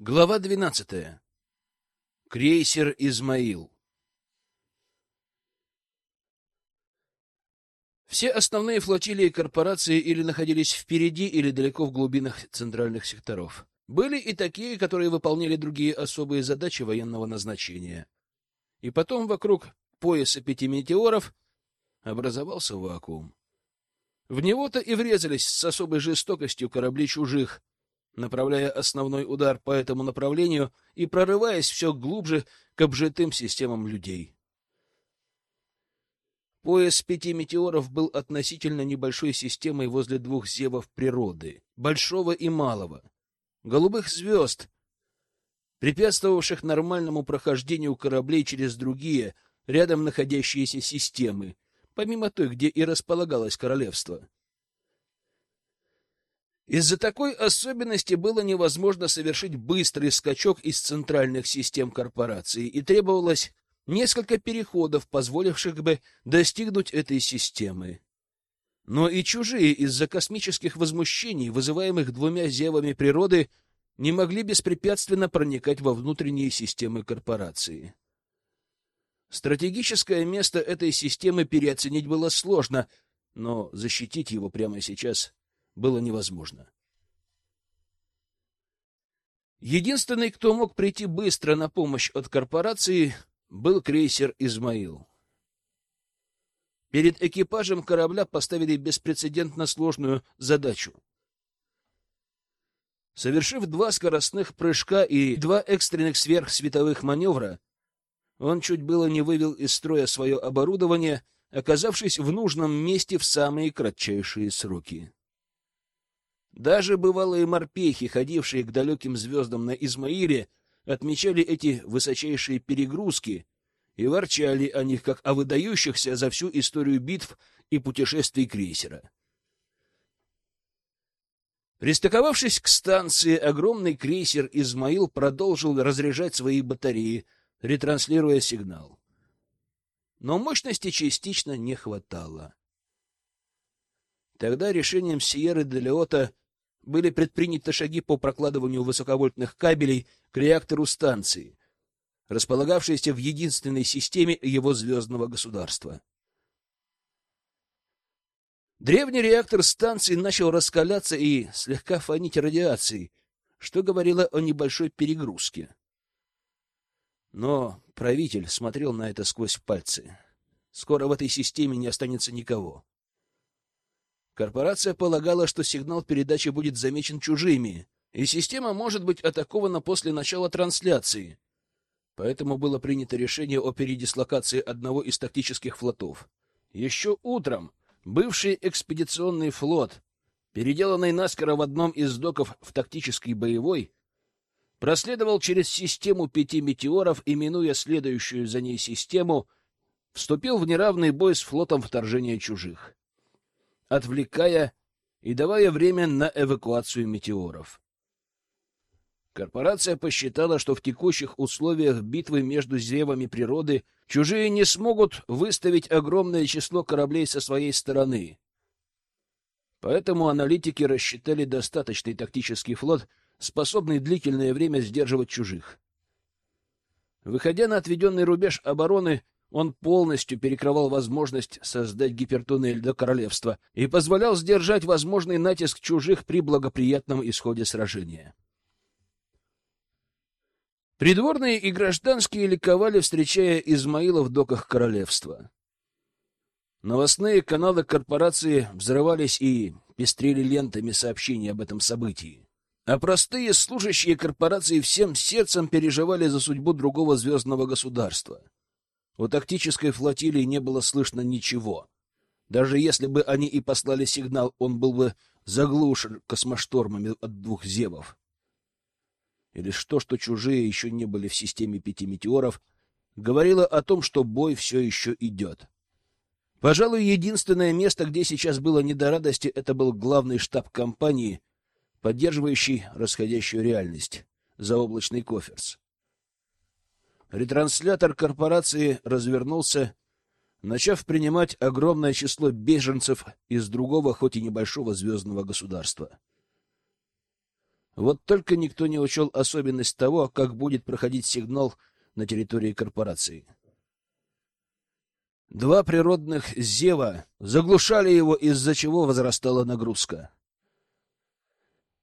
Глава 12. Крейсер Измаил. Все основные флотилии корпорации или находились впереди, или далеко в глубинах центральных секторов. Были и такие, которые выполняли другие особые задачи военного назначения. И потом вокруг пояса пяти метеоров образовался вакуум. В него-то и врезались с особой жестокостью корабли чужих, направляя основной удар по этому направлению и прорываясь все глубже к обжитым системам людей. Пояс пяти метеоров был относительно небольшой системой возле двух зевов природы, большого и малого, голубых звезд, препятствовавших нормальному прохождению кораблей через другие, рядом находящиеся системы, помимо той, где и располагалось королевство. Из-за такой особенности было невозможно совершить быстрый скачок из центральных систем корпорации, и требовалось несколько переходов, позволивших бы достигнуть этой системы. Но и чужие из-за космических возмущений, вызываемых двумя зевами природы, не могли беспрепятственно проникать во внутренние системы корпорации. Стратегическое место этой системы переоценить было сложно, но защитить его прямо сейчас было невозможно. Единственный, кто мог прийти быстро на помощь от корпорации, был крейсер «Измаил». Перед экипажем корабля поставили беспрецедентно сложную задачу. Совершив два скоростных прыжка и два экстренных сверхсветовых маневра, он чуть было не вывел из строя свое оборудование, оказавшись в нужном месте в самые кратчайшие сроки. Даже бывалые морпехи, ходившие к далеким звездам на Измаиле, отмечали эти высочайшие перегрузки и ворчали о них как о выдающихся за всю историю битв и путешествий крейсера. Пристыковавшись к станции, огромный крейсер «Измаил» продолжил разряжать свои батареи, ретранслируя сигнал. Но мощности частично не хватало. Тогда решением Сиеры де Леота были предприняты шаги по прокладыванию высоковольтных кабелей к реактору станции, располагавшейся в единственной системе его звездного государства. Древний реактор станции начал раскаляться и слегка фонить радиацией, что говорило о небольшой перегрузке. Но правитель смотрел на это сквозь пальцы. Скоро в этой системе не останется никого. Корпорация полагала, что сигнал передачи будет замечен чужими, и система может быть атакована после начала трансляции. Поэтому было принято решение о передислокации одного из тактических флотов. Еще утром бывший экспедиционный флот, переделанный наскоро в одном из доков в тактический боевой, проследовал через систему пяти метеоров и, минуя следующую за ней систему, вступил в неравный бой с флотом вторжения чужих отвлекая и давая время на эвакуацию метеоров. Корпорация посчитала, что в текущих условиях битвы между зевами природы чужие не смогут выставить огромное число кораблей со своей стороны. Поэтому аналитики рассчитали достаточный тактический флот, способный длительное время сдерживать чужих. Выходя на отведенный рубеж обороны, он полностью перекрывал возможность создать гипертуннель до королевства и позволял сдержать возможный натиск чужих при благоприятном исходе сражения. Придворные и гражданские ликовали, встречая Измаила в доках королевства. Новостные каналы корпорации взрывались и пестрели лентами сообщений об этом событии. А простые служащие корпорации всем сердцем переживали за судьбу другого звездного государства — у тактической флотилии не было слышно ничего. Даже если бы они и послали сигнал, он был бы заглушен космоштормами от двух зевов. И лишь то, что чужие еще не были в системе пяти метеоров, говорило о том, что бой все еще идет. Пожалуй, единственное место, где сейчас было не до радости, это был главный штаб компании, поддерживающий расходящую реальность, заоблачный коферс. Ретранслятор корпорации развернулся, начав принимать огромное число беженцев из другого, хоть и небольшого звездного государства. Вот только никто не учел особенность того, как будет проходить сигнал на территории корпорации. Два природных зева заглушали его, из-за чего возрастала нагрузка.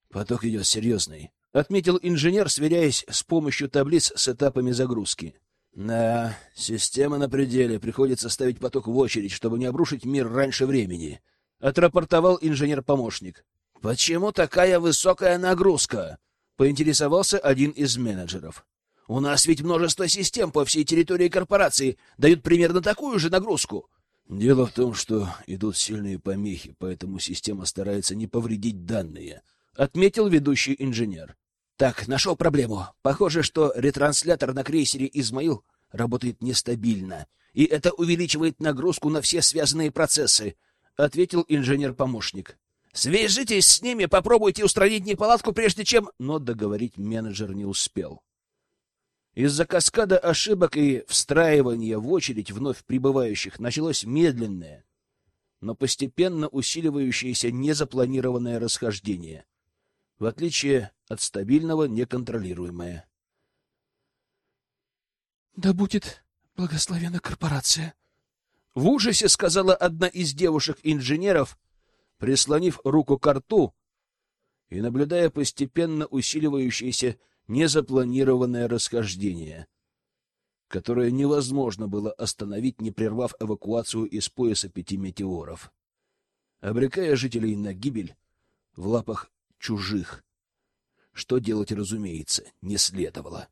Поток идет серьезный, — отметил инженер, сверяясь с помощью таблиц с этапами загрузки. Да, система на пределе, приходится ставить поток в очередь, чтобы не обрушить мир раньше времени, — отрапортовал инженер-помощник. — Почему такая высокая нагрузка? — поинтересовался один из менеджеров. У нас ведь множество систем по всей территории корпорации дают примерно такую же нагрузку. Дело в том, что идут сильные помехи, поэтому система старается не повредить данные, отметил ведущий инженер. Так, нашел проблему. Похоже, что ретранслятор на крейсере Измаил работает нестабильно, и это увеличивает нагрузку на все связанные процессы, ответил инженер-помощник. Свяжитесь с ними, попробуйте устранить неполадку прежде чем, но договорить менеджер не успел. Из-за каскада ошибок и встраивания в очередь вновь прибывающих началось медленное, но постепенно усиливающееся незапланированное расхождение, в отличие от стабильного неконтролируемое. «Да будет благословена корпорация!» В ужасе сказала одна из девушек-инженеров, прислонив руку к рту и наблюдая постепенно усиливающееся незапланированное расхождение, которое невозможно было остановить, не прервав эвакуацию из пояса пяти метеоров, обрекая жителей на гибель в лапах чужих. Что делать, разумеется, не следовало.